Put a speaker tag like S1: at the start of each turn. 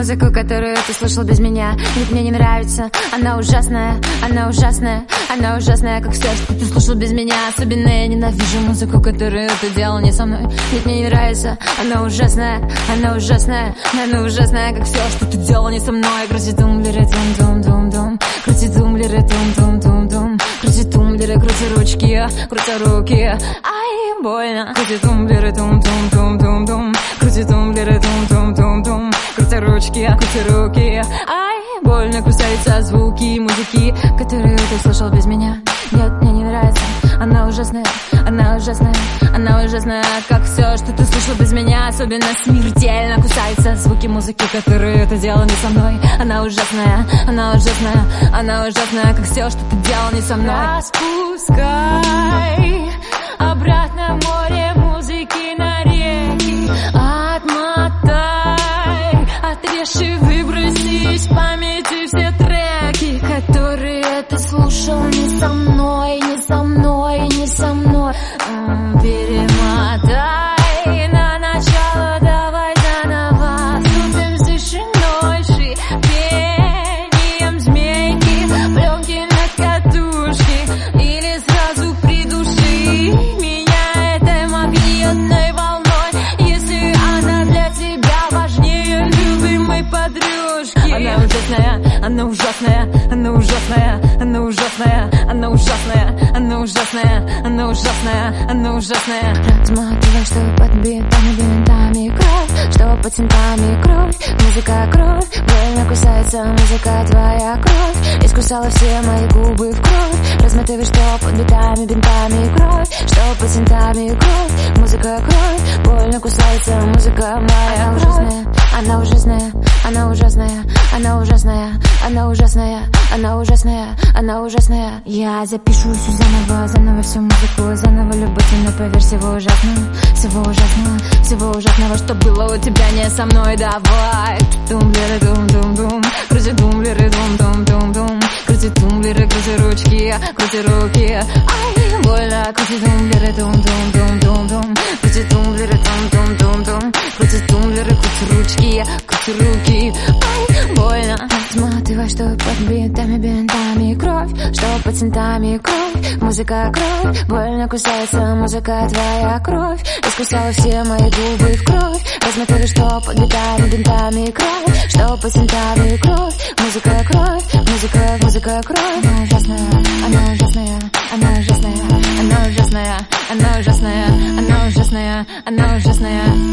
S1: музыку, которую ты слушал без меня. Ведь мне не нравится, она ужасная, она ужасная Она ужасная, как все, что ты слушал без меня. Особенно я ненавижу музыку, которую ты делал не со мной. Ведь мне не нравится, она ужасная, она ужасная Она ужасная, как все, что ты делал не со мной. Крути тумблеры, тум-тум-тум-тум Крути тумблеры, тум-тум-тум-тум Крути тумблеры, крути ручки, крути руки. Ай, больно. Крути тумблеры, тум-тум-тум-тум-тум Крути тумблеры, тум-тум-тум-тум Крути ручки, крути руки. Ай, больно кусаются звуки музыки Которые ты слышал без меня. Нет, мне не нравится. Она ужасная, она ужасная Она ужасная, как все, что ты слышал без меня Особенно смертельно кусаются звуки музыки Которые ты делал не со мной. Она ужасная, она ужасная Она ужасная, как все, что ты делал не со мной. Распускай обратно море подружки Она ужасная, она ужасная, она ужасная, она ужасная, она ужасная, она ужасная, она ужасная, Разматывай, что под бинтами, кровь Что под центами кровь, музыка кровь Больно кусается музыка твоя кровь. Искусала все мои губы в кровь Разматывай, что под бинтами, бинтами кровь. Что под центами кровь, музыка кровь Больно кусается музыка моя ужасная Она ужасная, она ужасная, она ужасная, она ужасная, она ужасная, она ужасная. Я запишу всю заново, заново всю музыку Заново любовь, но поверь, всего ужасного Всего ужасного, всего ужасного Что было у тебя не со мной, давай. Тумблеры, дум-дум-дум Крути тумблеры, дум-дум-дум-дум Крути тумблеры, крути ручки, крути руки. Ай, больно Крути тумблеры, дум-дум-дум-дум-дум Ай, больно Сматывай, что под бинтами, бинтами кровь Что под центами кровь. Музыка кровь Больно кусается музыка твоя кровь. Искусала все мои губы в кровь. Размотали, что под бинтами, бинтами кровь Что под центами кровь. Музыка кровь Музыка, музыка кровь. Она ужасная, она ужасная Она ужасная, она ужасная Она ужасная, она ужасная Она ужасная